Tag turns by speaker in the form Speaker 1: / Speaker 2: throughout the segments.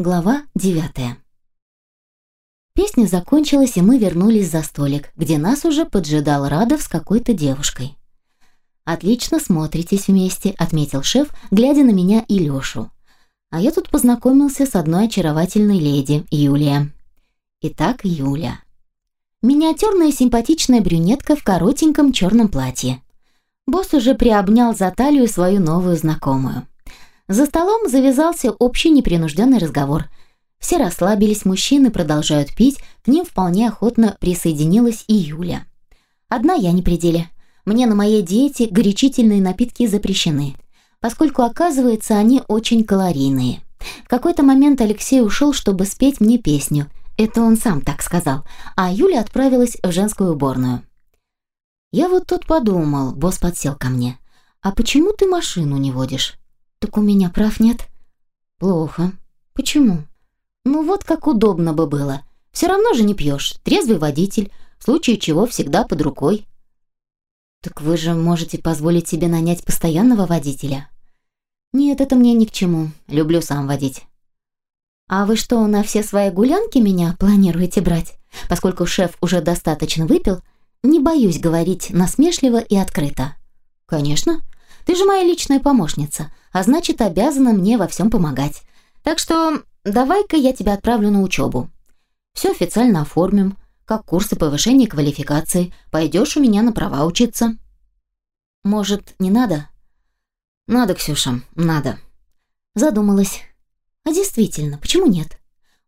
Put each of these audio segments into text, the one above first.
Speaker 1: Глава девятая. Песня закончилась, и мы вернулись за столик, где нас уже поджидал Радов с какой-то девушкой. «Отлично смотритесь вместе», — отметил шеф, глядя на меня и Лёшу. А я тут познакомился с одной очаровательной леди, Юлия. Итак, Юля. Миниатюрная симпатичная брюнетка в коротеньком черном платье. Босс уже приобнял за талию свою новую знакомую. За столом завязался общий непринужденный разговор. Все расслабились, мужчины продолжают пить, к ним вполне охотно присоединилась и Юля. Одна я не пределе. Мне на моей диете горячительные напитки запрещены, поскольку, оказывается, они очень калорийные. В какой-то момент Алексей ушел, чтобы спеть мне песню. Это он сам так сказал. А Юля отправилась в женскую уборную. Я вот тут подумал, босс подсел ко мне. А почему ты машину не водишь? Так у меня прав нет. Плохо. Почему? Ну вот как удобно бы было. Все равно же не пьешь. Трезвый водитель, в случае чего всегда под рукой. Так вы же можете позволить себе нанять постоянного водителя. Нет, это мне ни к чему. Люблю сам водить. А вы что, на все свои гулянки меня планируете брать? Поскольку шеф уже достаточно выпил, не боюсь говорить насмешливо и открыто. Конечно. Ты же моя личная помощница, а значит, обязана мне во всем помогать. Так что давай-ка я тебя отправлю на учебу. Все официально оформим, как курсы повышения квалификации. Пойдешь у меня на права учиться. Может, не надо? Надо, Ксюша, надо. Задумалась. А действительно, почему нет?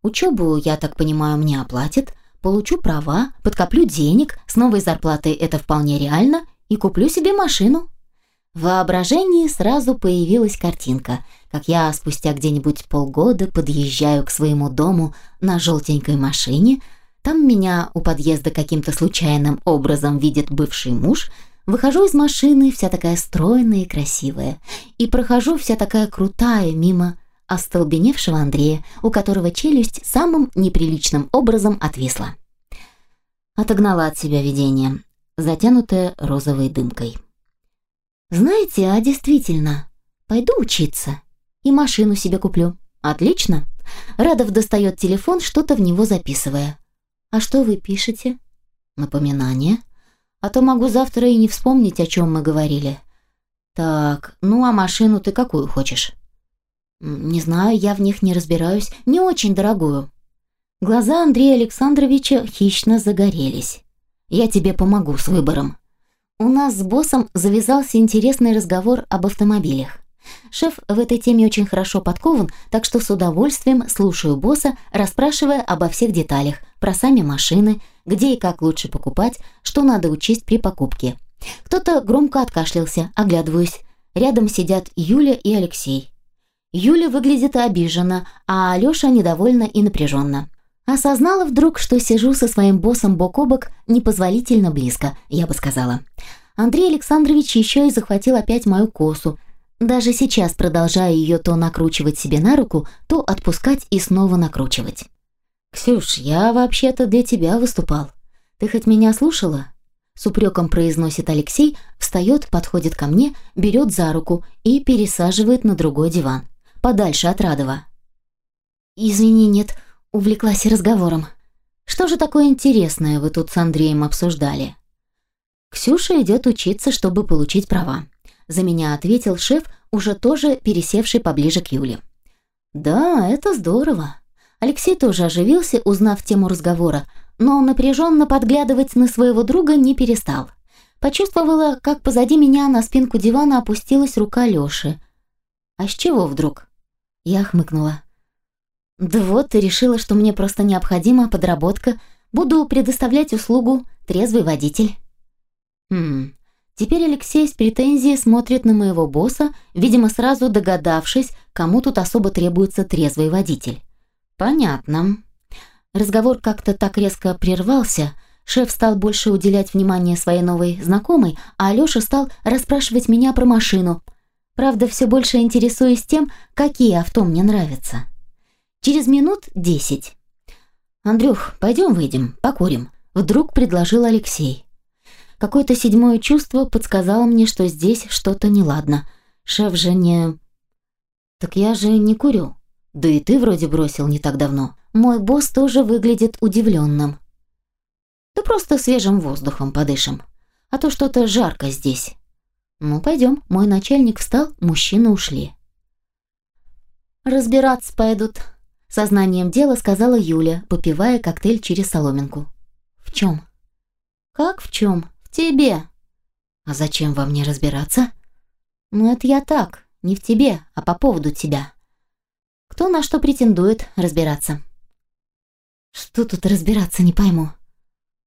Speaker 1: Учебу, я так понимаю, мне оплатят, получу права, подкоплю денег, с новой зарплатой это вполне реально, и куплю себе машину. В воображении сразу появилась картинка, как я спустя где-нибудь полгода подъезжаю к своему дому на желтенькой машине, там меня у подъезда каким-то случайным образом видит бывший муж, выхожу из машины, вся такая стройная и красивая, и прохожу вся такая крутая мимо остолбеневшего Андрея, у которого челюсть самым неприличным образом отвисла. Отогнала от себя видение, затянутое розовой дымкой. «Знаете, а действительно, пойду учиться и машину себе куплю. Отлично!» Радов достает телефон, что-то в него записывая. «А что вы пишете?» «Напоминание. А то могу завтра и не вспомнить, о чем мы говорили». «Так, ну а машину ты какую хочешь?» «Не знаю, я в них не разбираюсь. Не очень дорогую». Глаза Андрея Александровича хищно загорелись. «Я тебе помогу с выбором». У нас с боссом завязался интересный разговор об автомобилях. Шеф в этой теме очень хорошо подкован, так что с удовольствием слушаю босса, расспрашивая обо всех деталях, про сами машины, где и как лучше покупать, что надо учесть при покупке. Кто-то громко откашлялся, оглядываюсь. Рядом сидят Юля и Алексей. Юля выглядит обиженно, а Алёша недовольна и напряженно. Осознала вдруг, что сижу со своим боссом бок о бок непозволительно близко, я бы сказала. Андрей Александрович еще и захватил опять мою косу. Даже сейчас продолжаю ее то накручивать себе на руку, то отпускать и снова накручивать. «Ксюш, я вообще-то для тебя выступал. Ты хоть меня слушала?» С упреком произносит Алексей, встает, подходит ко мне, берет за руку и пересаживает на другой диван. Подальше от Радова. «Извини, нет, Увлеклась разговором. Что же такое интересное вы тут с Андреем обсуждали? Ксюша идет учиться, чтобы получить права. За меня ответил шеф, уже тоже пересевший поближе к Юле. Да, это здорово. Алексей тоже оживился, узнав тему разговора, но напряженно подглядывать на своего друга не перестал. Почувствовала, как позади меня на спинку дивана опустилась рука Лёши. «А с чего вдруг?» Я хмыкнула. Да вот, ты решила, что мне просто необходима подработка. Буду предоставлять услугу трезвый водитель. Хм. Теперь Алексей с претензией смотрит на моего босса, видимо, сразу догадавшись, кому тут особо требуется трезвый водитель. Понятно. Разговор как-то так резко прервался. Шеф стал больше уделять внимание своей новой знакомой, а Алёша стал расспрашивать меня про машину. Правда, все больше интересуясь тем, какие авто мне нравятся. Через минут десять. «Андрюх, пойдем выйдем, покурим», — вдруг предложил Алексей. Какое-то седьмое чувство подсказало мне, что здесь что-то неладно. Шеф же не... «Так я же не курю». Да и ты вроде бросил не так давно. Мой босс тоже выглядит удивленным. Да просто свежим воздухом подышим. А то что-то жарко здесь. Ну, пойдем. Мой начальник встал, мужчины ушли. Разбираться пойдут. Сознанием дела сказала Юля, попивая коктейль через соломинку. В чем? Как в чем? В тебе. А зачем во мне разбираться? Ну, это я так, не в тебе, а по поводу тебя. Кто на что претендует разбираться? Что тут разбираться, не пойму.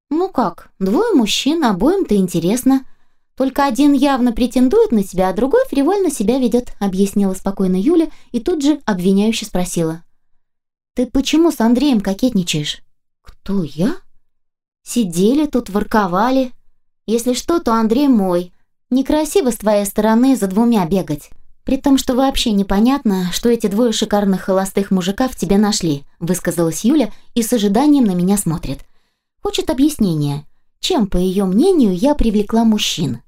Speaker 1: Ну как, двое мужчин, обоим-то интересно. Только один явно претендует на тебя, а другой фривольно себя ведет, объяснила спокойно Юля и тут же обвиняюще спросила. Ты почему с Андреем кокетничаешь? Кто, я? Сидели тут, ворковали. Если что, то Андрей мой. Некрасиво с твоей стороны за двумя бегать. При том, что вообще непонятно, что эти двое шикарных холостых мужика в тебе нашли, высказалась Юля и с ожиданием на меня смотрит. Хочет объяснения, чем, по ее мнению, я привлекла мужчин.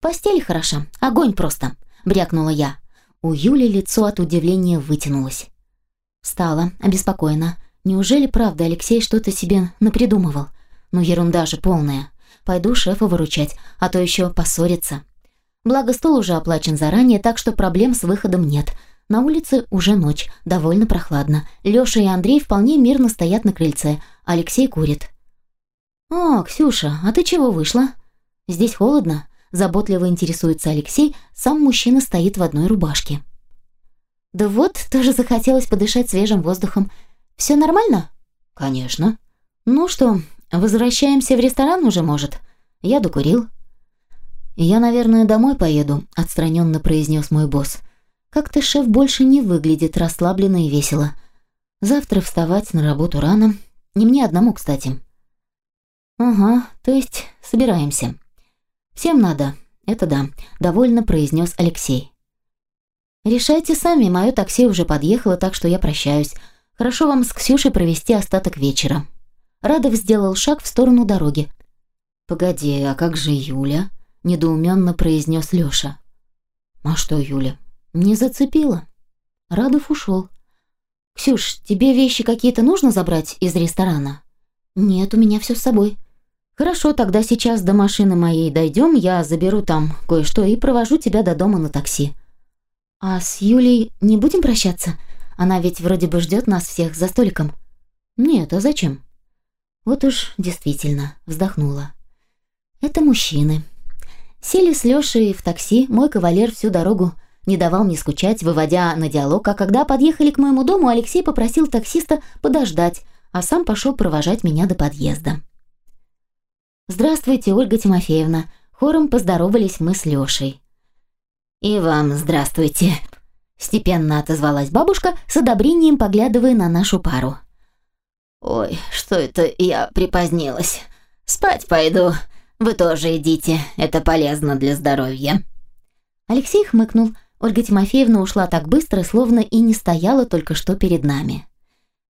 Speaker 1: «Постель хороша, огонь просто», — брякнула я. У Юли лицо от удивления вытянулось. Встала, обеспокоена. Неужели правда Алексей что-то себе напридумывал? Ну ерунда же полная. Пойду шефа выручать, а то еще поссориться. Благо стол уже оплачен заранее, так что проблем с выходом нет. На улице уже ночь, довольно прохладно. Лёша и Андрей вполне мирно стоят на крыльце. Алексей курит. «О, Ксюша, а ты чего вышла? Здесь холодно?» Заботливо интересуется Алексей, сам мужчина стоит в одной рубашке. «Да вот, тоже захотелось подышать свежим воздухом. Все нормально?» «Конечно». «Ну что, возвращаемся в ресторан уже, может?» Я докурил. «Я, наверное, домой поеду», — отстраненно произнес мой босс. «Как-то шеф больше не выглядит расслабленно и весело. Завтра вставать на работу рано. Не мне одному, кстати». «Ага, то есть собираемся». «Всем надо, это да», — довольно произнес Алексей. «Решайте сами, мое такси уже подъехало, так что я прощаюсь. Хорошо вам с Ксюшей провести остаток вечера». Радов сделал шаг в сторону дороги. «Погоди, а как же Юля?» недоуменно произнес Лёша. «А что, Юля, не зацепила?» Радов ушел. «Ксюш, тебе вещи какие-то нужно забрать из ресторана?» «Нет, у меня все с собой». «Хорошо, тогда сейчас до машины моей дойдем, я заберу там кое-что и провожу тебя до дома на такси». «А с Юлей не будем прощаться? Она ведь вроде бы ждет нас всех за столиком». «Нет, а зачем?» «Вот уж действительно», вздохнула. «Это мужчины». Сели с Лешей в такси, мой кавалер всю дорогу не давал мне скучать, выводя на диалог, а когда подъехали к моему дому, Алексей попросил таксиста подождать, а сам пошел провожать меня до подъезда. «Здравствуйте, Ольга Тимофеевна», хором поздоровались мы с Лешей. «И вам здравствуйте», — степенно отозвалась бабушка, с одобрением поглядывая на нашу пару. «Ой, что это я припозднилась? Спать пойду. Вы тоже идите, это полезно для здоровья». Алексей хмыкнул. Ольга Тимофеевна ушла так быстро, словно и не стояла только что перед нами.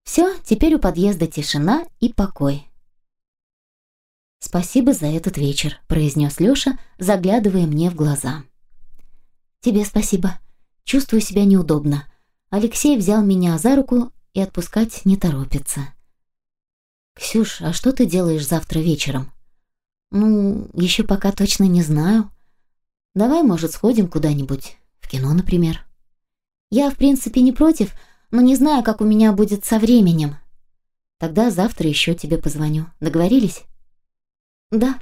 Speaker 1: Все, теперь у подъезда тишина и покой. «Спасибо за этот вечер», — произнес Леша, заглядывая мне в глаза. «Тебе спасибо. Чувствую себя неудобно». Алексей взял меня за руку и отпускать не торопится. «Ксюш, а что ты делаешь завтра вечером?» Ну, еще пока точно не знаю. Давай, может, сходим куда-нибудь, в кино, например. Я, в принципе, не против, но не знаю, как у меня будет со временем. Тогда завтра еще тебе позвоню. Договорились? Да.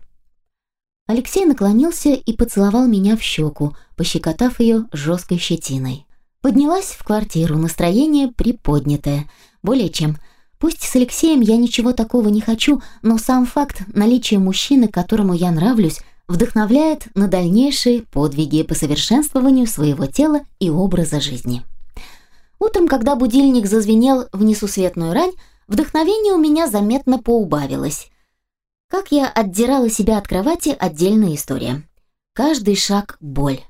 Speaker 1: Алексей наклонился и поцеловал меня в щеку, пощекотав ее жесткой щетиной. Поднялась в квартиру, настроение приподнятое, более чем – Пусть с Алексеем я ничего такого не хочу, но сам факт наличия мужчины, которому я нравлюсь, вдохновляет на дальнейшие подвиги по совершенствованию своего тела и образа жизни. Утром, когда будильник зазвенел в несусветную рань, вдохновение у меня заметно поубавилось. Как я отдирала себя от кровати – отдельная история. Каждый шаг – боль.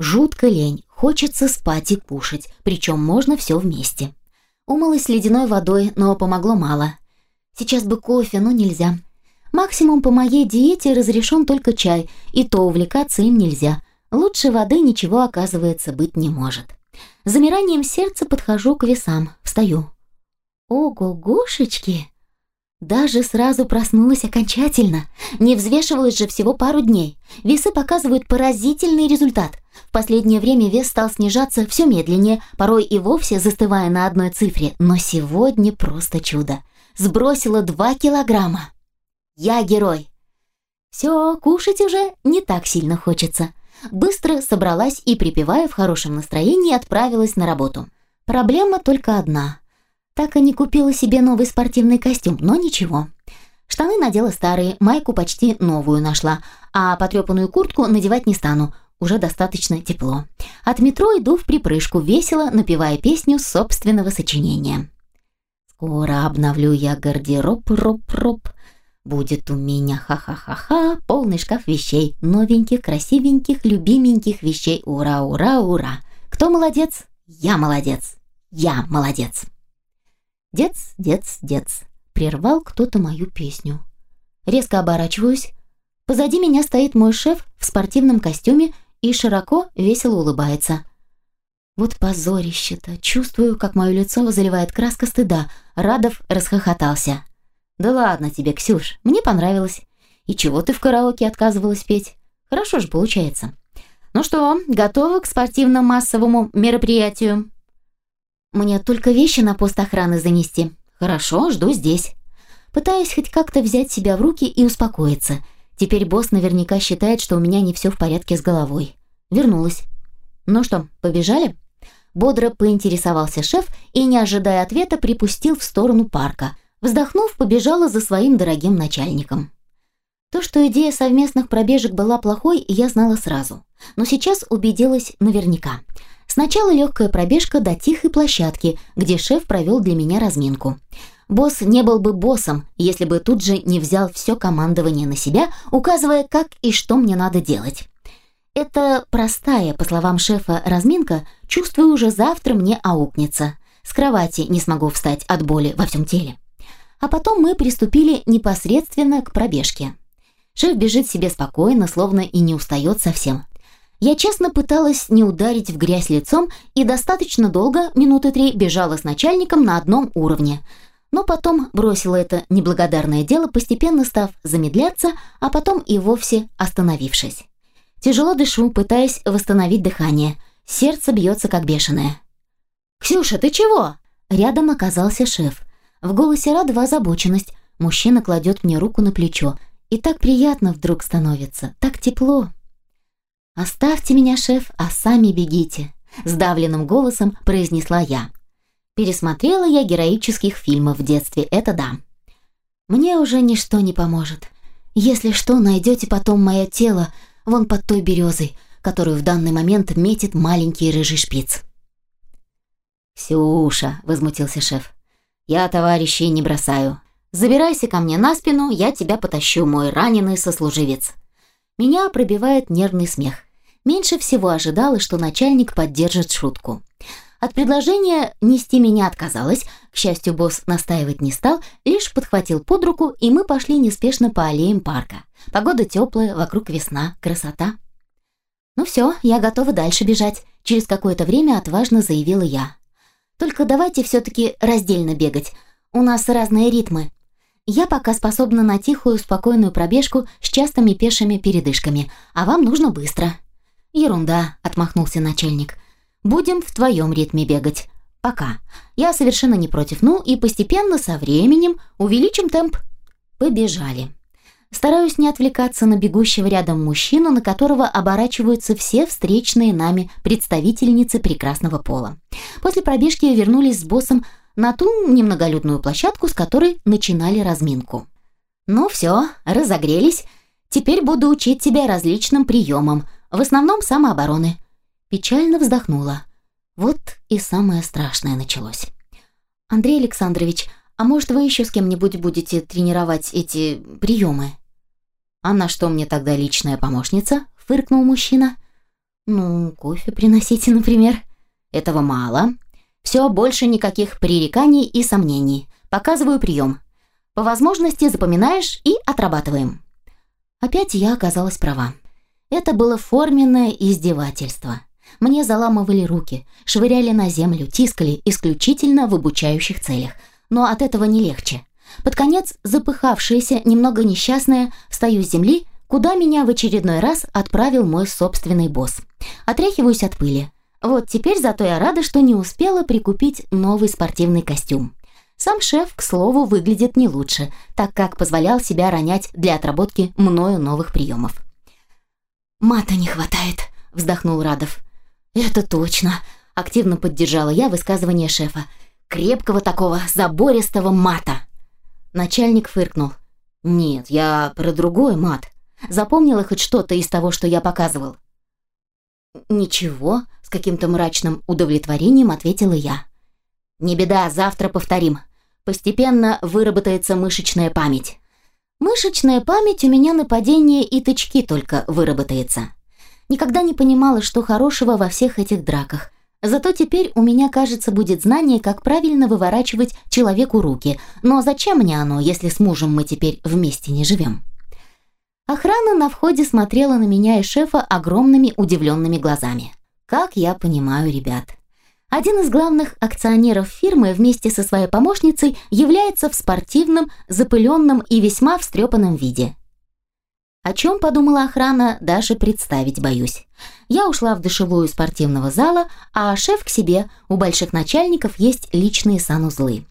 Speaker 1: Жутко лень, хочется спать и кушать, причем можно все вместе. Умылась ледяной водой, но помогло мало. Сейчас бы кофе, но нельзя. Максимум по моей диете разрешен только чай, и то увлекаться им нельзя. Лучше воды ничего, оказывается, быть не может. Замиранием сердца подхожу к весам, встаю. Ого-гошечки! Даже сразу проснулась окончательно. Не взвешивалась же всего пару дней. Весы показывают поразительный результат. В последнее время вес стал снижаться все медленнее, порой и вовсе застывая на одной цифре. Но сегодня просто чудо. Сбросила 2 килограмма. Я герой. Все, кушать уже не так сильно хочется. Быстро собралась и, припевая в хорошем настроении, отправилась на работу. Проблема только одна. Так и не купила себе новый спортивный костюм, но ничего. Штаны надела старые, майку почти новую нашла, а потрепанную куртку надевать не стану, уже достаточно тепло. От метро иду в припрыжку, весело напевая песню собственного сочинения. «Скоро обновлю я гардероб, роп-роп, будет у меня ха-ха-ха-ха, полный шкаф вещей, новеньких, красивеньких, любименьких вещей, ура-ура-ура! Кто молодец? Я молодец! Я молодец!» «Дец, дец, дец!» — прервал кто-то мою песню. Резко оборачиваюсь. Позади меня стоит мой шеф в спортивном костюме и широко, весело улыбается. Вот позорище-то. Чувствую, как мое лицо заливает краска стыда. Радов расхохотался. «Да ладно тебе, Ксюш, мне понравилось. И чего ты в караоке отказывалась петь? Хорошо же получается. Ну что, готова к спортивно-массовому мероприятию?» Мне только вещи на пост охраны занести. Хорошо, жду здесь. Пытаюсь хоть как-то взять себя в руки и успокоиться. Теперь босс наверняка считает, что у меня не все в порядке с головой. Вернулась. Ну что, побежали? Бодро поинтересовался шеф и, не ожидая ответа, припустил в сторону парка. Вздохнув, побежала за своим дорогим начальником. То, что идея совместных пробежек была плохой, я знала сразу. Но сейчас убедилась наверняка – Сначала легкая пробежка до тихой площадки, где шеф провел для меня разминку. Босс не был бы боссом, если бы тут же не взял все командование на себя, указывая, как и что мне надо делать. Это простая, по словам шефа, разминка, чувствую, уже завтра мне аукнется. С кровати не смогу встать от боли во всем теле. А потом мы приступили непосредственно к пробежке. Шеф бежит себе спокойно, словно и не устает совсем. Я честно пыталась не ударить в грязь лицом и достаточно долго, минуты три, бежала с начальником на одном уровне. Но потом бросила это неблагодарное дело, постепенно став замедляться, а потом и вовсе остановившись. Тяжело дышу, пытаясь восстановить дыхание. Сердце бьется как бешеное. «Ксюша, ты чего?» Рядом оказался шеф. В голосе Радова озабоченность. Мужчина кладет мне руку на плечо. И так приятно вдруг становится, так тепло. «Оставьте меня, шеф, а сами бегите», – сдавленным голосом произнесла я. Пересмотрела я героических фильмов в детстве, это да. Мне уже ничто не поможет. Если что, найдете потом мое тело вон под той березой, которую в данный момент метит маленький рыжий шпиц. «Ксюша», — возмутился шеф, — «я товарищей не бросаю. Забирайся ко мне на спину, я тебя потащу, мой раненый сослуживец». Меня пробивает нервный смех. Меньше всего ожидала, что начальник поддержит шутку. От предложения нести меня отказалась, к счастью, босс настаивать не стал, лишь подхватил под руку, и мы пошли неспешно по аллеям парка. Погода теплая, вокруг весна, красота. «Ну все, я готова дальше бежать», — через какое-то время отважно заявила я. «Только давайте все-таки раздельно бегать. У нас разные ритмы. Я пока способна на тихую, спокойную пробежку с частыми пешими передышками, а вам нужно быстро». «Ерунда», — отмахнулся начальник. «Будем в твоем ритме бегать. Пока. Я совершенно не против. Ну и постепенно, со временем, увеличим темп». Побежали. Стараюсь не отвлекаться на бегущего рядом мужчину, на которого оборачиваются все встречные нами представительницы прекрасного пола. После пробежки вернулись с боссом на ту немноголюдную площадку, с которой начинали разминку. «Ну все, разогрелись. Теперь буду учить тебя различным приемам, в основном самообороны». Печально вздохнула. Вот и самое страшное началось. «Андрей Александрович, а может вы еще с кем-нибудь будете тренировать эти приемы?» «А на что мне тогда личная помощница?» — фыркнул мужчина. «Ну, кофе приносите, например». «Этого мало. Все, больше никаких пререканий и сомнений. Показываю прием. По возможности запоминаешь и отрабатываем. Опять я оказалась права. Это было форменное издевательство. Мне заламывали руки, швыряли на землю, тискали исключительно в обучающих целях. Но от этого не легче. Под конец, запыхавшаяся, немного несчастная, встаю с земли, куда меня в очередной раз отправил мой собственный босс. Отряхиваюсь от пыли. Вот теперь зато я рада, что не успела прикупить новый спортивный костюм. Сам шеф, к слову, выглядит не лучше, так как позволял себя ронять для отработки мною новых приемов. «Мата не хватает», — вздохнул Радов. «Это точно», — активно поддержала я высказывание шефа. «Крепкого такого забористого мата». Начальник фыркнул. «Нет, я про другой мат. Запомнила хоть что-то из того, что я показывал?» «Ничего», — каким-то мрачным удовлетворением ответила я. «Не беда, завтра повторим. Постепенно выработается мышечная память». «Мышечная память у меня на падение и тычки только выработается». Никогда не понимала, что хорошего во всех этих драках. Зато теперь у меня, кажется, будет знание, как правильно выворачивать человеку руки. Но зачем мне оно, если с мужем мы теперь вместе не живем? Охрана на входе смотрела на меня и шефа огромными удивленными глазами. Как я понимаю ребят. Один из главных акционеров фирмы вместе со своей помощницей является в спортивном, запыленном и весьма встрепанном виде. О чем подумала охрана, даже представить боюсь. Я ушла в душевую спортивного зала, а шеф к себе, у больших начальников есть личные санузлы.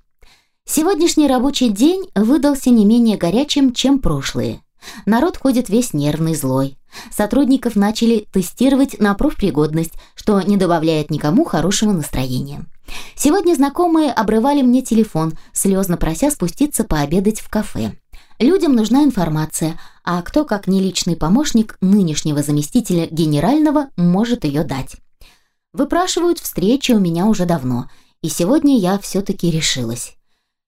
Speaker 1: Сегодняшний рабочий день выдался не менее горячим, чем прошлые. Народ ходит весь нервный, злой. Сотрудников начали тестировать на профпригодность, что не добавляет никому хорошего настроения. Сегодня знакомые обрывали мне телефон, слезно прося спуститься пообедать в кафе. Людям нужна информация, а кто, как не личный помощник нынешнего заместителя генерального, может ее дать. Выпрашивают встречи у меня уже давно, и сегодня я все-таки решилась.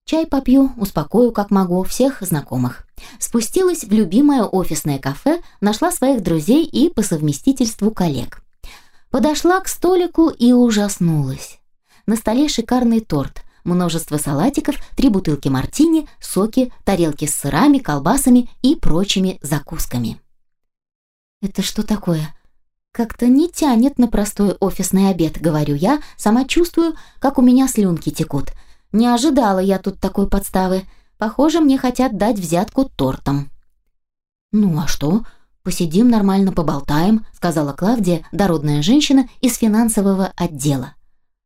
Speaker 1: Чай попью, успокою как могу всех знакомых. Спустилась в любимое офисное кафе, нашла своих друзей и по совместительству коллег. Подошла к столику и ужаснулась. На столе шикарный торт, множество салатиков, три бутылки мартини, соки, тарелки с сырами, колбасами и прочими закусками. «Это что такое?» «Как-то не тянет на простой офисный обед», — говорю я, сама чувствую, как у меня слюнки текут. Не ожидала я тут такой подставы. Похоже, мне хотят дать взятку тортом. «Ну а что? Посидим нормально, поболтаем», — сказала Клавдия, дородная женщина из финансового отдела.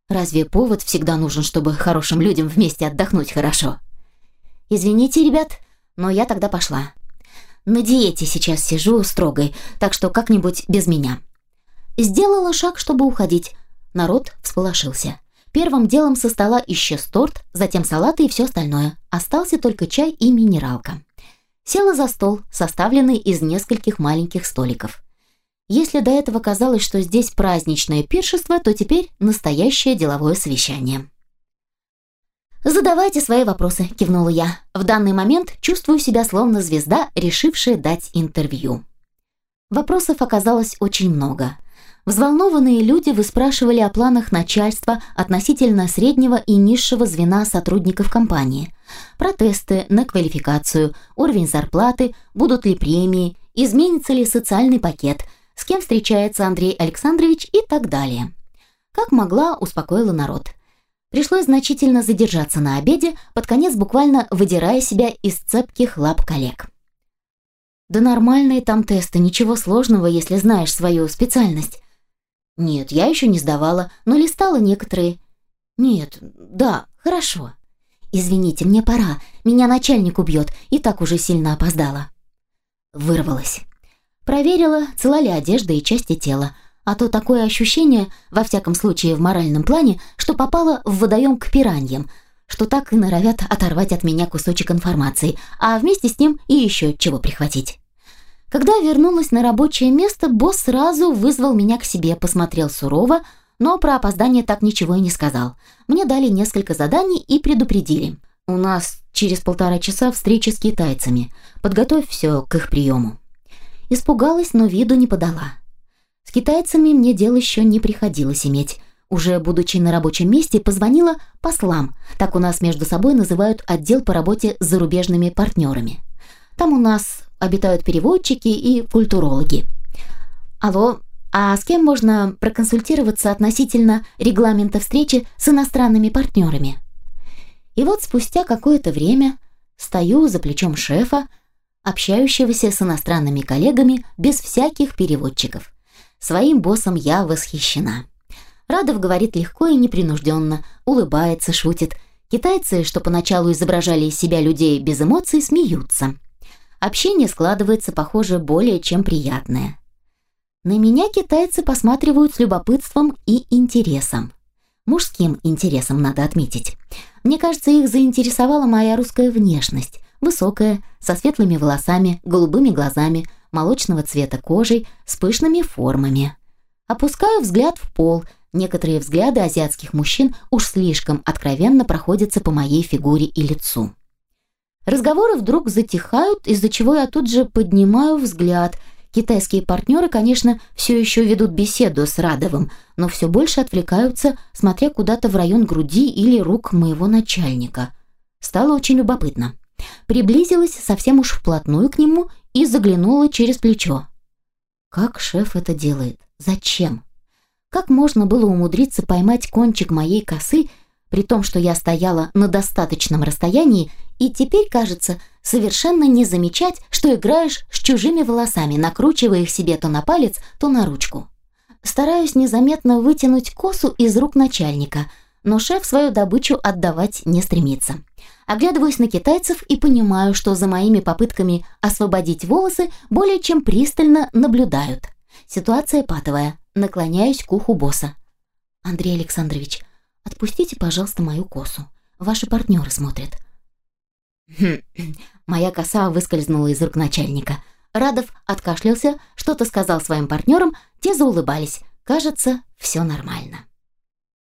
Speaker 1: Разве повод всегда нужен, чтобы хорошим людям вместе отдохнуть хорошо? Извините, ребят, но я тогда пошла. На диете сейчас сижу строгой, так что как-нибудь без меня. Сделала шаг, чтобы уходить. Народ всполошился. Первым делом со стола исчез торт, затем салаты и все остальное. Остался только чай и минералка. Села за стол, составленный из нескольких маленьких столиков. Если до этого казалось, что здесь праздничное пиршество, то теперь настоящее деловое совещание. «Задавайте свои вопросы», – кивнула я. «В данный момент чувствую себя словно звезда, решившая дать интервью». Вопросов оказалось очень много. Взволнованные люди выспрашивали о планах начальства относительно среднего и низшего звена сотрудников компании. Протесты на квалификацию, уровень зарплаты, будут ли премии, изменится ли социальный пакет – с кем встречается Андрей Александрович и так далее. Как могла, успокоила народ. Пришлось значительно задержаться на обеде, под конец буквально выдирая себя из цепких лап коллег. Да нормальные там тесты, ничего сложного, если знаешь свою специальность. Нет, я еще не сдавала, но листала некоторые. Нет, да, хорошо. Извините, мне пора, меня начальник убьет, и так уже сильно опоздала. Вырвалась. Проверила, цела ли одежда и части тела, а то такое ощущение, во всяком случае в моральном плане, что попала в водоем к пираньям, что так и норовят оторвать от меня кусочек информации, а вместе с ним и еще чего прихватить. Когда вернулась на рабочее место, босс сразу вызвал меня к себе, посмотрел сурово, но про опоздание так ничего и не сказал. Мне дали несколько заданий и предупредили. У нас через полтора часа встреча с китайцами. Подготовь все к их приему. Испугалась, но виду не подала. С китайцами мне дел еще не приходилось иметь. Уже будучи на рабочем месте, позвонила послам. Так у нас между собой называют отдел по работе с зарубежными партнерами. Там у нас обитают переводчики и культурологи. Алло, а с кем можно проконсультироваться относительно регламента встречи с иностранными партнерами? И вот спустя какое-то время стою за плечом шефа, общающегося с иностранными коллегами без всяких переводчиков. Своим боссом я восхищена. Радов говорит легко и непринужденно, улыбается, шутит. Китайцы, что поначалу изображали из себя людей без эмоций, смеются. Общение складывается, похоже, более чем приятное. На меня китайцы посматривают с любопытством и интересом. Мужским интересом, надо отметить. Мне кажется, их заинтересовала моя русская внешность. Высокая, со светлыми волосами, голубыми глазами, молочного цвета кожей, с пышными формами. Опускаю взгляд в пол. Некоторые взгляды азиатских мужчин уж слишком откровенно проходятся по моей фигуре и лицу. Разговоры вдруг затихают, из-за чего я тут же поднимаю взгляд – Китайские партнеры, конечно, все еще ведут беседу с Радовым, но все больше отвлекаются, смотря куда-то в район груди или рук моего начальника. Стало очень любопытно. Приблизилась совсем уж вплотную к нему и заглянула через плечо. Как шеф это делает? Зачем? Как можно было умудриться поймать кончик моей косы, при том, что я стояла на достаточном расстоянии и теперь, кажется, совершенно не замечать, что играешь с чужими волосами, накручивая их себе то на палец, то на ручку. Стараюсь незаметно вытянуть косу из рук начальника, но шеф свою добычу отдавать не стремится. Оглядываюсь на китайцев и понимаю, что за моими попытками освободить волосы более чем пристально наблюдают. Ситуация патовая. Наклоняюсь к уху босса. «Андрей Александрович, отпустите, пожалуйста, мою косу. Ваши партнеры смотрят. Моя коса выскользнула из рук начальника. Радов откашлялся, что-то сказал своим партнерам, те заулыбались. Кажется, все нормально.